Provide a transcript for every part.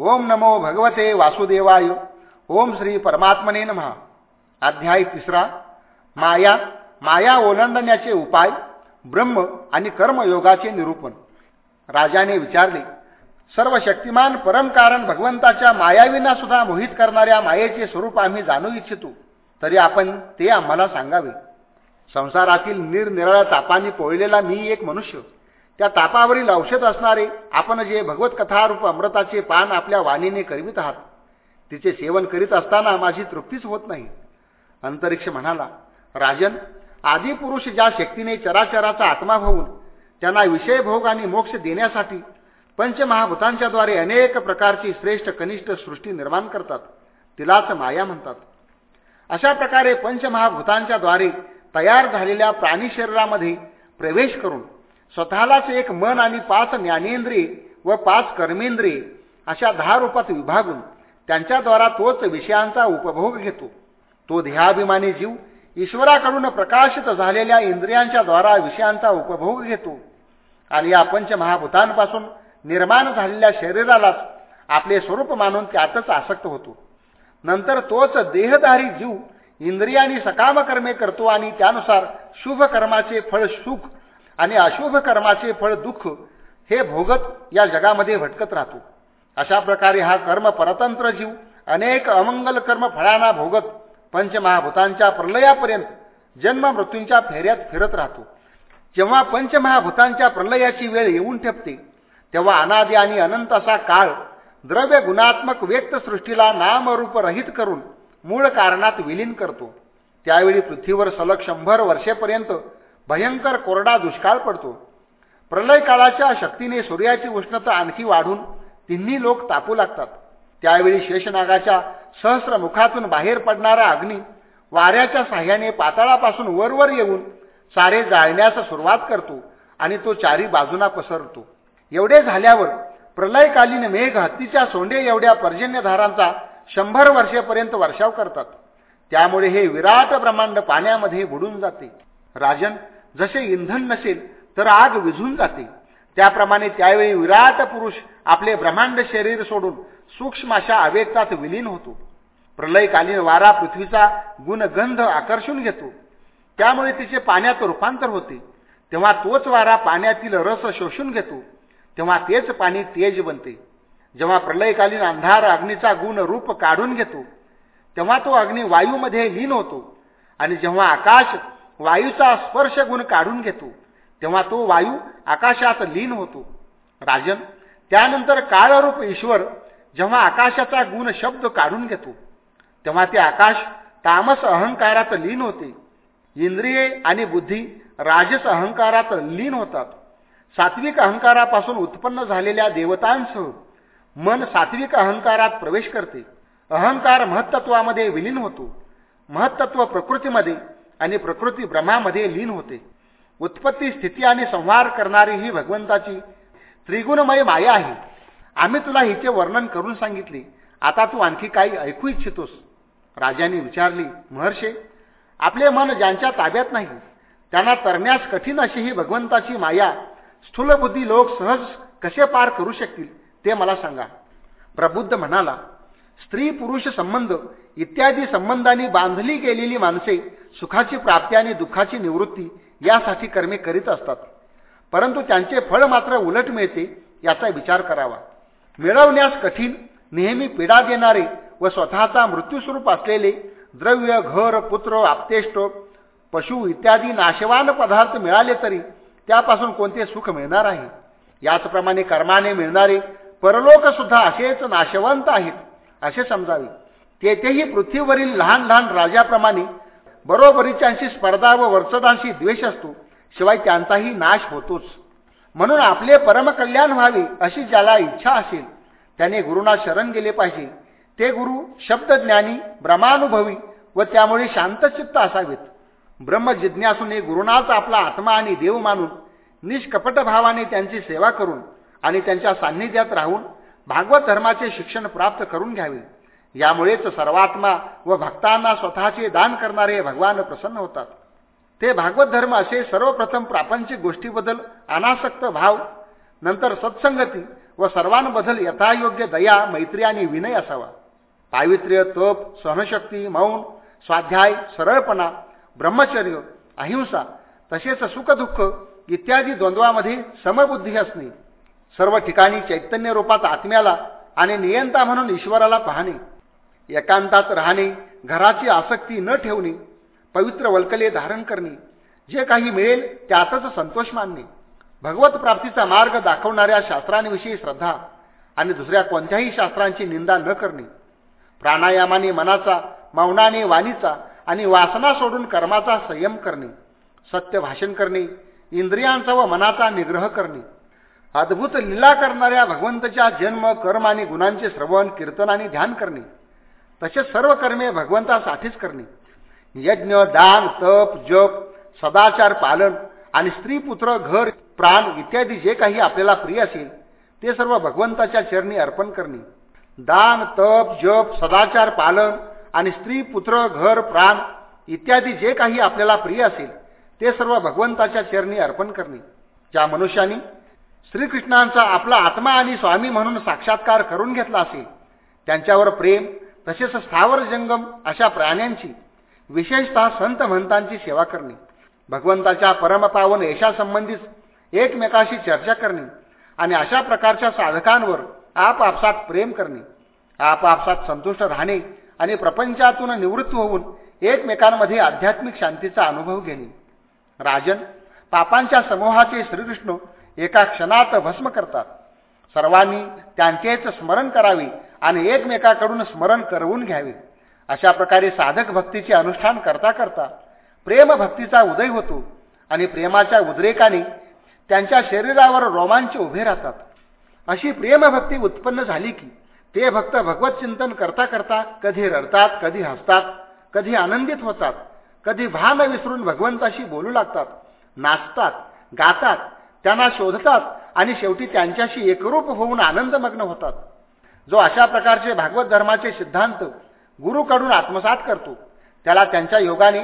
ओम नमो भगवते वासुदेवाय. ओम श्री परमात्मने नमः. अध्याय तिसरा. माया माया ओलांडण्याचे उपाय ब्रह्म आणि कर्मयोगाचे निरूपण. राजाने विचारले सर्व शक्तिमान परमकारण भगवंताच्या मायाविना सुद्धा मोहित करणाऱ्या मायेचे स्वरूप आम्ही जाणू इच्छितो तरी आपण ते आम्हाला सांगावे. संसारातील निरनिराळ्या तापांनी पोळलेला मी एक मनुष्य त्या तापावरील औषध असणारे आपण जे भगवत कथारूप अमृताचे पान आपल्या वाणीने करवित आहात तिचे सेवन करीत असताना माझी तृप्तीच होत नाही. अंतरिक्ष म्हणाला राजन आदिपुरुष ज्या शक्तीने चराचराचा आत्मा होऊन त्यांना विषयभोग आणि मोक्ष देण्यासाठी पंचमहाभूतांच्याद्वारे अनेक प्रकारची श्रेष्ठ कनिष्ठ सृष्टी निर्माण करतात तिलाच माया म्हणतात. अशा प्रकारे पंचमहाभूतांच्याद्वारे तयार झालेल्या प्राणी शरीरामध्ये प्रवेश करून स्वतःलाच एक मन आणि पाच ज्ञानेंद्रिय व पाच कर्मेंद्रिय अशा दहा रूपात विभागून त्यांच्याद्वारा तोच विषयांचा उपभोग घेतो. तो ध्येयाभिमानी जीव ईश्वराकडून प्रकाशित झालेल्या इंद्रियांच्या द्वारा विषयांचा उपभोग घेतो. आणि या पंचमहाभूतांपासून निर्माण झालेल्या शरीरालाच आपले स्वरूप मानून त्यातच आसक्त होतो. नंतर तोच देहधारी जीव इंद्रियांनी सकाम कर्मे करतो आणि त्यानुसार शुभ कर्माचे फळ सुख आणि अशुभ कर्माचे फळ दुःख हे भोगत या जगामध्ये भटकत राहतो. अशा प्रकारे हा कर्म परतंत्र जीव अनेक अमंगल कर्म फळांना भोगत पंचमहाभूतांच्या प्रलयापर्यंत जन्म मृत्यूंच्या फेऱ्यात फिरत राहतो. जेव्हा पंचमहाभूतांच्या प्रलयाची वेळ येऊन ठेपते तेव्हा अनादी आणि अनंत असा काळ द्रव्य गुणात्मक व्यक्त सृष्टीला नामरूप रहित करून मूळ कारणात विलीन करतो. त्यावेळी पृथ्वीवर सलग शंभर वर्षेपर्यंत भयंकर कोरडा दुष्काळ पडतो. प्रलय काळाच्या शक्तीने सूर्याची उष्णता आणखी वाढून तिन्ही लोक तापू लागतात. त्यावेळी शेषनागाच्या सहस्रमुखातून बाहेर पडणारा अग्नी वाऱ्याच्या साह्याने पाताळापासून वरवर येऊन सारे जाळण्यास सुरुवात करतो आणि तो चारी बाजूना पसरतो. एवढे झाल्यावर प्रलयकालीन मेघ हत्तीच्या सोंडे एवढ्या पर्जन्यधारांचा शंभर वर्षेपर्यंत वर्षाव करतात. त्यामुळे हे विराट ब्रह्मांड पाण्यामध्ये बुडून जाते. राजन जसे इंधन नसेल तर आग विझून जाते. त्याप्रमाणे त्यावेळी विराट पुरुष आपले ब्रह्मांड शरीर सोडून सूक्ष्म अशा अवेगतात विलीन होतो. प्रलयकालीन वारा पृथ्वीचा गुणगंध आकर्षून घेतो. त्यामुळे तिचे पाण्यात रूपांतर होते. तेव्हा तोच वारा पाण्यातील रस शोषून घेतो. तेव्हा तेच पाणी तेज बनते. जेव्हा प्रलयकालीन अंधार अग्नीचा गुण रूप काढून घेतो तेव्हा तो अग्नी वायूमध्ये लीन होतो. आणि जेव्हा आकाश वायूचा स्पर्श गुण काढून घेतो. तेव्हा तो वायू आकाशात लीन होतो. राजन त्यानंतर काळरूप ईश्वर जेव्हा आकाशाचा गुण शब्द काढून घेतो तेव्हा ते आकाश तामस अहंकारात लीन होते. इंद्रिये आणि बुद्धी राजस अहंकारात लीन होतात. सात्विक अहंकारापासून उत्पन्न झालेल्या देवतांसह मन सात्विक अहंकारात प्रवेश करते. अहंकार महत्त्वामध्ये विलीन होतो. महत्त्व प्रकृतीमध्ये आणि प्रकृती ब्रह्मामध्ये लीन होते. उत्पत्ती स्थिती आणि संहार करणारी ही भगवंताची त्रिगुणमय माया आहे. आम्ही तुला हिचे वर्णन करून सांगितले. आता तू आणखी काही ऐकू इच्छितोस. राजाने विचारली महर्षे आपले मन ज्यांच्या ताब्यात नाही त्यांना तरण्यास कठीण अशी ही भगवंताची माया स्थूलबुद्धी लोक सहज कसे पार करू शकतील ते मला सांगा. प्रबुद्ध म्हणाला स्त्री पुरुष संबंध इत्यादी संबंधांनी बांधली गेलेली माणसे सुखाची प्राप्ती आणि दुःखाची निवृत्ती यासाठी कर्मे करीत असतात. परंतु त्यांचे फळ मात्र उलट मिळते याचा विचार करावा. मिळवण्यास कठीण नेहमी पीडा देणारे व स्वतःचा मृत्यूस्वरूप असलेले द्रव्य घर पुत्र आपतेष्ट पशु इत्यादी नाशवान पदार्थ मिळाले तरी त्यापासून कोणते सुख मिळणार आहे? याचप्रमाणे कर्माने मिळणारे परलोक सुद्धा असेच नाशवंत आहेत असे समजावे. तेथेही पृथ्वीवरील लहान लहान राजाप्रमाणे बरोबरीच्यांशी स्पर्धा व वर्चदांशी द्वेष असतो शिवाय त्यांचाही नाश होतोच. म्हणून आपले परमकल्याण व्हावे अशी ज्याला इच्छा असेल त्याने गुरुना शरण गेले पाहिजे. ते गुरु शब्दज्ञानी ब्रह्मानुभवी व त्यामुळे शांतचित्त असावेत. ब्रह्मजिज्ञासूने गुरुनाच आपला आत्मा आणि देव मानून निष्कपट भावाने त्यांची सेवा करून आणि त्यांच्या सान्निध्यात राहून भागवत धर्माचे शिक्षण प्राप्त करून घ्यावे. यामुळेच सर्वात्मा व भक्तांना स्वतःचे दान करणारे भगवान प्रसन्न होतात. ते भागवत धर्म असे सर्वप्रथम प्रापंचिक गोष्टीबद्दल अनासक्त भाव नंतर सत्संगती व सर्वांबद्दल यथायोग्य दया मैत्री आणि विनय असावा. पावित्र्य तप सहनशक्ती मौन स्वाध्याय सरळपणा ब्रह्मचर्य अहिंसा तसेच सुखदुःख इत्यादी द्वंद्वामध्ये समबुद्धी असणे. सर्व ठिकाणी चैतन्य रूपात आत्म्याला आणि नियंता म्हणून ईश्वराला पाहणे. एकांतात राहणे घराची आसक्ती न ठेवणे पवित्र वल्कले धारण करणे जे काही मिळेल त्यातच संतोष मानणे. भगवत प्राप्तीचा मार्ग दाखवणाऱ्या शास्त्रांविषयी श्रद्धा आणि दुसऱ्या कोणत्याही शास्त्रांची निंदा न करणे. प्राणायामाने मनाचा मौनाने वाणीचा आणि वासना सोडून कर्माचा संयम करणे. सत्य भाषण करणे इंद्रियांचा व मनाचा निग्रह करणे. अद्भुत लीला करणाऱ्या भगवंताच्या जन्म कर्म आणि गुणांचे श्रवण कीर्तन आणि ध्यान करणे. तसेच सर्व कर्मे भगवंतासाठीच करणे. यज्ञ दान तप जप सदाचार पालन आणि स्त्री पुत्र घर प्राण इत्यादी जे काही आपल्याला प्रिय असेल ते सर्व भगवंताच्या चरणी अर्पण करणे. दान तप जप सदाचार पालन आणि स्त्री पुत्र घर प्राण इत्यादी जे काही आपल्याला प्रिय असेल ते सर्व भगवंताच्या चरणी अर्पण करणे. ज्या मनुष्याने श्रीकृष्णांचा आपला आत्मा आणि स्वामी म्हणून साक्षात्कार करून घेतला असेल त्यांच्यावर प्रेम तसेच स्थावर जंगम अशा प्राण्यांची विशेषतः संत महंतांची सेवा करणे भगवंताच्या परमपावन यशासंबंधीच एकमेकाशी चर्चा करणे आणि अशा प्रकारच्या साधकांवर आपापसात प्रेम करणे आपापसात संतुष्ट राहणे आणि प्रपंचातून निवृत्त होऊन एकमेकांमध्ये आध्यात्मिक शांतीचा अनुभव घेणे. राजन पापांच्या समूहाचे श्रीकृष्ण एका क्षणात भस्म करतात. सर्वांनी त्यांचेच स्मरण करावे आणि एकमेकाकडून स्मरण करवून घ्यावे. अशा प्रकारे साधक भक्तीचे अनुष्ठान करता करता प्रेम भक्तीचा उदय होतो आणि प्रेमाच्या उद्रेकाने त्यांच्या शरीरावर रोमांच उभे राहतात. अशी प्रेमभक्ती उत्पन्न झाली की ते भक्त भगवत चिंतन करता करता कधी रडतात कधी हसतात कधी आनंदित होतात कधी भान विसरून भगवंताशी बोलू लागतात नाचतात गातात त्यांना शोधतात आणि शेवटी त्यांच्याशी एकरूप होऊन आनंदमग्न होतात. जो अशा प्रकारचे भागवत धर्माचे सिद्धांत गुरुकडून आत्मसात करतो त्याला त्यांच्या योगाने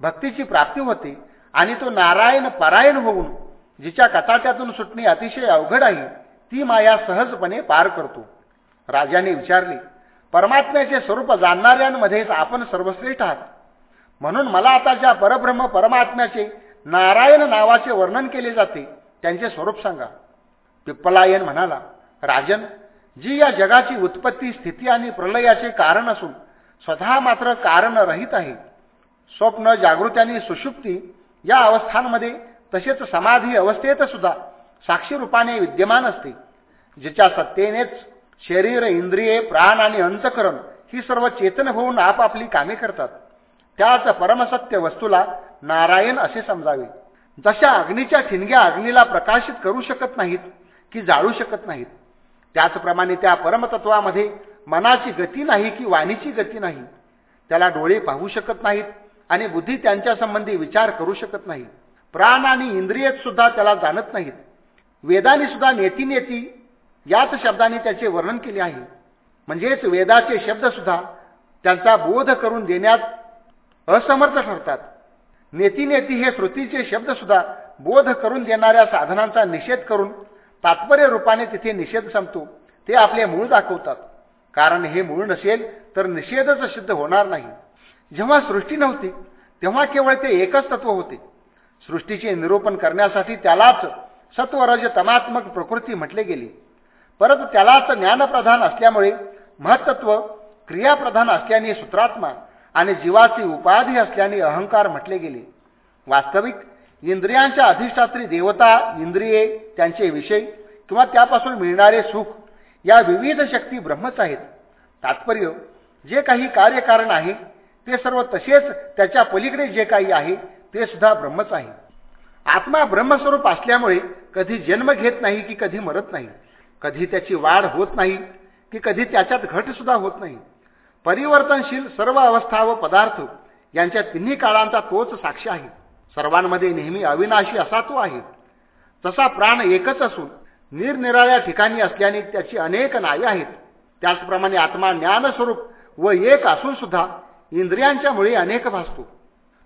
भक्तीची प्राप्ती होते आणि तो नारायण परायण होऊन जिच्या कचाट्यातून सुटणे अतिशय अवघड आहे ती माया सहजपणे पार करतो. राजाने विचारले परमात्म्याचे स्वरूप जाणणाऱ्यांमध्येच आपण सर्वश्रेष्ठ आहात. म्हणून मला आता ज्या परब्रह्म परमात्म्याचे नारायण नावाचे वर्णन केले जाते त्यांचे स्वरूप सांगा. पिप्पलायन म्हणाला राजन जी या जगाची उत्पत्ती स्थिती आणि प्रलयाचे कारण असून स्वतः मात्र कारण रहित आहे. स्वप्न जागृती आणि सुषुप्ती या अवस्थांमध्ये तसेच समाधी अवस्थेत सुद्धा साक्षी रूपाने विद्यमान असते जिच्या सत्तेनेच शरीर इंद्रिये प्राण आणि अंतकरण ही सर्व चेतन होऊन आपापली कामे करतात. त्याच परमसत्य वस्तूला नारायण असे समजावे. जशा अग्नीच्या ठिणग्या अग्नीला प्रकाशित करू शकत नाहीत की जाळू शकत नाहीत त्याचप्रमाणे त्या परमतत्वामध्ये मनाची गती नाही की वाणीची गती नाही. त्याला डोळे पाहू शकत नाहीत आणि बुद्धी त्यांच्या संबंधी विचार करू शकत नाही प्राण आणि इंद्रियत सुद्धा त्याला जाणत नाहीत. वेदाने सुद्धा नेती नेती याच शब्दाने त्याचे वर्णन केले आहे. म्हणजेच वेदाचे शब्द सुद्धा त्यांचा बोध करून देण्यात असमर्थ ठरतात. नेती नेती हे श्रुतीचे शब्द सुद्धा बोध करून देणाऱ्या साधनांचा निषेध करून तात्पर्य रूपाने तिथे निषेध संपतो. ते आपले मूळ दाखवतात. कारण हे मूळ नसेल तर निषेधच सिद्ध होणार नाही. जेव्हा सृष्टी नव्हती तेव्हा केवळ ते एकच तत्व होते. सृष्टीचे निरूपण करण्यासाठी त्यालाच सत्वरज तमात्मक प्रकृती म्हटले गेले. परंतु त्यालाच ज्ञानप्रधान असल्यामुळे महत्त्व क्रियाप्रधान असल्याने सूत्रात्मा आणि जीवाची उपाधी असल्याने अहंकार म्हटले गेले. वास्तविक इंद्रियांच्या अधिष्ठात्री देवता इंद्रिये त्यांचे विषय किंवा त्यापासून मिळणारे सुख या विविध शक्ती ब्रह्मच आहेत. तात्पर्य जे काही कार्यकारण आहे ते सर्व तसेच त्याच्या पलीकडे जे काही आहे ते सुद्धा ब्रह्मच आहे. आत्मा ब्रह्मस्वरूप असल्यामुळे कधी जन्म घेत नाही की कधी मरत नाही. कधी त्याची वाढ होत नाही की कधी त्याच्यात घट सुद्धा होत नाही. परिवर्तनशील सर्व अवस्था व पदार्थ यांच्या तिन्ही काळांचा तोच साक्ष आहे. सर्वांमध्ये नेहमी अविनाशी असा तो आहे. तसा प्राण एकच असून निरनिराळ्या ठिकाणी असल्याने त्याची अनेक नावे आहेत. त्याचप्रमाणे आत्मा ज्ञानस्वरूप व एक असून सुद्धा इंद्रियांच्या मुळे अनेक भासतो.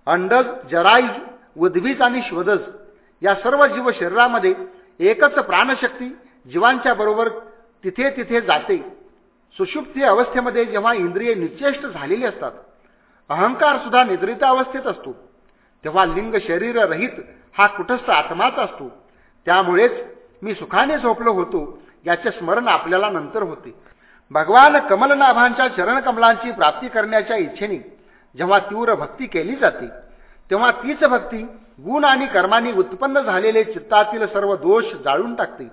अंडज जराईज उद्भिज आणि श्वदज या सर्व जीव शरीरामध्ये एकच प्राणशक्ती जीवांच्या बरोबर तिथे तिथे जाते. सुषुप्ती अवस्थेमध्ये जेव्हा इंद्रिय निचेष्ट झालेली असतात अहंकार सुद्धा निद्रित अवस्थेत असतो. तेव्हा लिंग शरीर रहित हा कुठस्थ आत्माच असतो. त्यामुळेच मी सुखाने झोपलो होतो. याचे स्मरण आपल्याला नंतर होते. भगवान कमलनाभांच्या चरणकमलांची प्राप्ती करण्याच्या इच्छेने जेव्हा तीव्र भक्ती केली जाते तेव्हा तीच भक्ती गुण आणि कर्माने उत्पन्न झालेले चित्तातील सर्व दोष जाळून टाकते.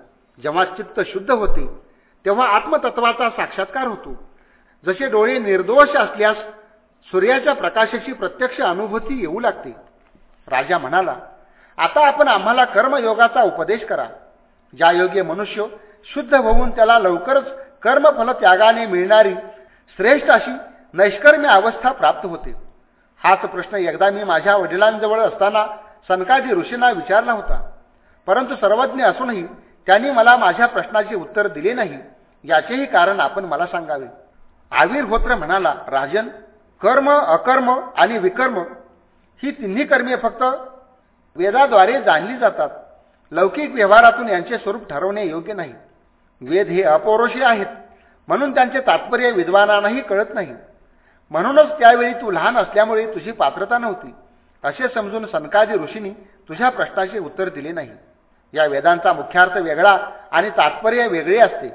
जेव्हा चित्त शुद्ध होते तेव्हा आत्मतत्वाचा साक्षात्कार होतो. जसे डोळे निर्दोष असल्यास सूर्याच्या प्रकाशाची प्रत्यक्ष अनुभूती येऊ लागते. राजा म्हणाला आता आपण आम्हाला कर्मयोगाचा उपदेश करा. ज्या योग्य मनुष्य शुद्ध होऊन त्याला लवकरच कर्मफल त्यागाने मिळणारी श्रेष्ठ अशी नैष्कर्म्य अवस्था प्राप्त होते. हाच प्रश्न एकदा मी माझ्या वडिलांजवळ असताना सनकाजी ऋषींना विचारला होता. परंतु सर्वज्ञ असूनही त्यांनी मला माझ्या प्रश्नाचे उत्तर दिले नाही याचेही कारण आपण मला सांगावे. आविर्होत्र म्हणाला राजन कर्म अकर्म आणि विकर्म ही तिन्ही कर्मे फक्त वेदाद्वारे जाणली जातात. लौकिक व्यवहारातून यांचे स्वरूप ठरवणे योग्य नाही. वेद हे अपौरुषी आहेत म्हणून त्यांचे तात्पर्य विद्वानांनाही कळत नाही. म्हणूनच त्यावेळी तू लहान असल्यामुळे तुझी पात्रता नव्हती. असे समजून सनकाजी ऋषींनी तुझ्या प्रश्नाचे उत्तर दिले नाही. या वेदांचा मुख्यार्थ वेगळा आणि तात्पर्य वेगळे असते.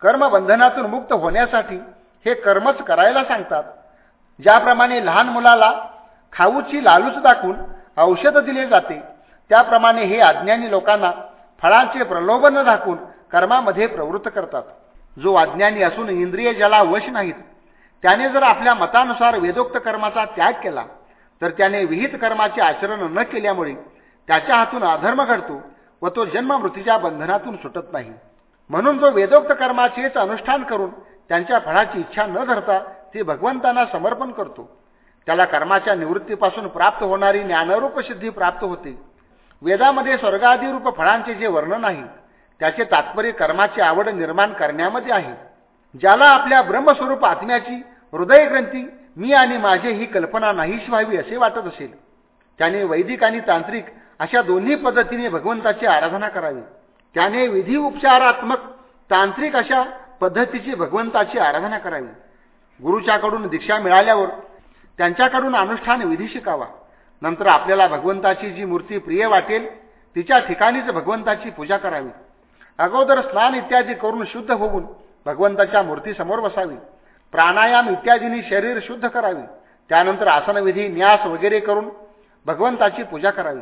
कर्मबंधनातून मुक्त होण्यासाठी हे कर्मच करायला सांगतात. ज्याप्रमाणे लहान मुलाला खाऊची लालूच दाखवून औषध दिले जाते. त्याप्रमाणे हे अज्ञानी लोकांना फळांचे प्रलोभन दाखवून कर्मामध्ये प्रवृत्त करतात. जो अज्ञानी असून इंद्रिय ज्याला वश नाहीत त्याने जर आपल्या मतानुसार वेदोक्त कर्माचा त्याग केला तर त्याने विहित कर्माचे आचरण न केल्यामुळे त्याच्या हातून अधर्म घडतो व तो जन्म मृत्यूच्या बंधनातून सुटत नाही. म्हणून जो वेदोक्त कर्माचेच अनुष्ठान करून त्यांच्या फळाची इच्छा न धरता ते भगवंतांना समर्पण करतो. त्याला कर्माच्या निवृत्तीपासून प्राप्त होणारी ज्ञानरूप सिद्धी प्राप्त होते. वेदामध्ये स्वर्गादिरूप फळांचे जे वर्णन आहे त्याचे तात्पर्य कर्माची आवड निर्माण करण्यामध्ये आहे. ज्याला आपल्या ब्रह्मस्वरूप आत्म्याची हृदयग्रंथी मी आणि माझे ही कल्पना नाहीश व्हावी असे वाटत असेल. त्याने वैदिक आणि तांत्रिक अशा दोन्ही पद्धतीने भगवंताची आराधना करावी. त्याने विधी उपचारात्मक तांत्रिक अशा पद्धतीची भगवंताची आराधना करावी. गुरुच्याकडून दीक्षा मिळाल्यावर त्यांच्याकडून अनुष्ठान विधी शिकावा. नंतर आपल्याला भगवंताची जी मूर्ती प्रिय वाटेल तिच्या ठिकाणीच भगवंताची पूजा करावी. अगोदर स्नान इत्यादी करून शुद्ध होऊन भगवंताच्या मूर्तीसमोर बसावी. प्राणायाम इत्यादींनी शरीर शुद्ध करावे. त्यानंतर आसनविधी न्यास वगैरे करून भगवंताची पूजा करावी.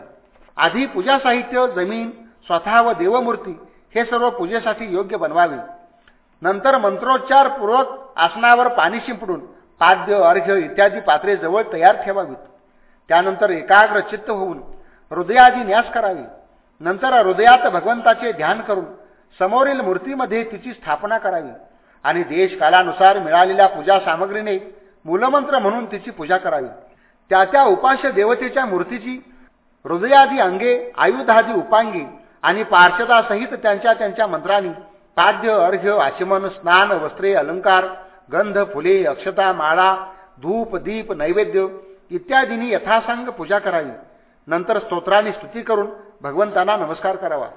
आधी पूजा साहित्य जमीन स्वतः व देवमूर्ती हे सर्व पूजेसाठी योग्य बनवावे. नंतर मंत्रोच्चारपूर्वक आसनावर पाणी शिंपडून पाद्य अर्घ्य इत्यादी पात्रे जवळ तयार ठेवावीत. त्यानंतर एकाग्र चित्त होऊन हृदयादी न्यास करावी. नंतर हृदयात भगवंताचे ध्यान करून समोरील मूर्तीमध्ये तिची स्थापना करावी आणि देश कालानुसार मिळालेल्या पूजा सामग्रीने मूलमंत्र म्हणून तिची पूजा करावी. त्या त्या उपास्य देवतेच्या मूर्तीची हृदयादी अंगे आयुधादी उपांगी आणि पार्श्वदासहित त्यांच्या त्यांच्या मंत्रांनी पाद्य अर्घ्य आचमन स्नान वस्त्रे अलंकार गंध फुले अक्षता माळा धूप दीप नैवेद्य इत्यादींनी यथासांग पूजा करावी. नंतर स्तोत्राने स्तुती करून भगवंतांना नमस्कार करावा.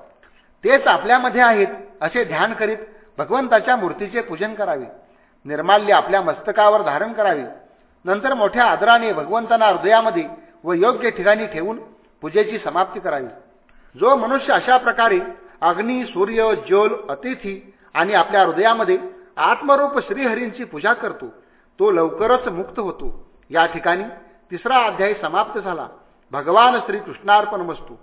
तेच आपल्यामध्ये आहेत असे ध्यान करीत भगवंताच्या मूर्तीचे पूजन करावे. निर्माल्य आपल्या मस्तकावर धारण करावे. नंतर मोठ्या आदराने भगवंतांना हृदयामध्ये व योग्य ठिकाणी ठेवून पूजेची समाप्ती करावी. जो मनुष्य अशा प्रकारे अग्नी सूर्य ज्योल अतिथी आणि आपल्या हृदयामध्ये आत्मरूप श्रीहरींची पूजा करतो. तो लवकरच मुक्त होतो. या ठिकाणी तिसरा अध्याय समाप्त झाला. भगवान श्रीकृष्णार्पण वस्तू.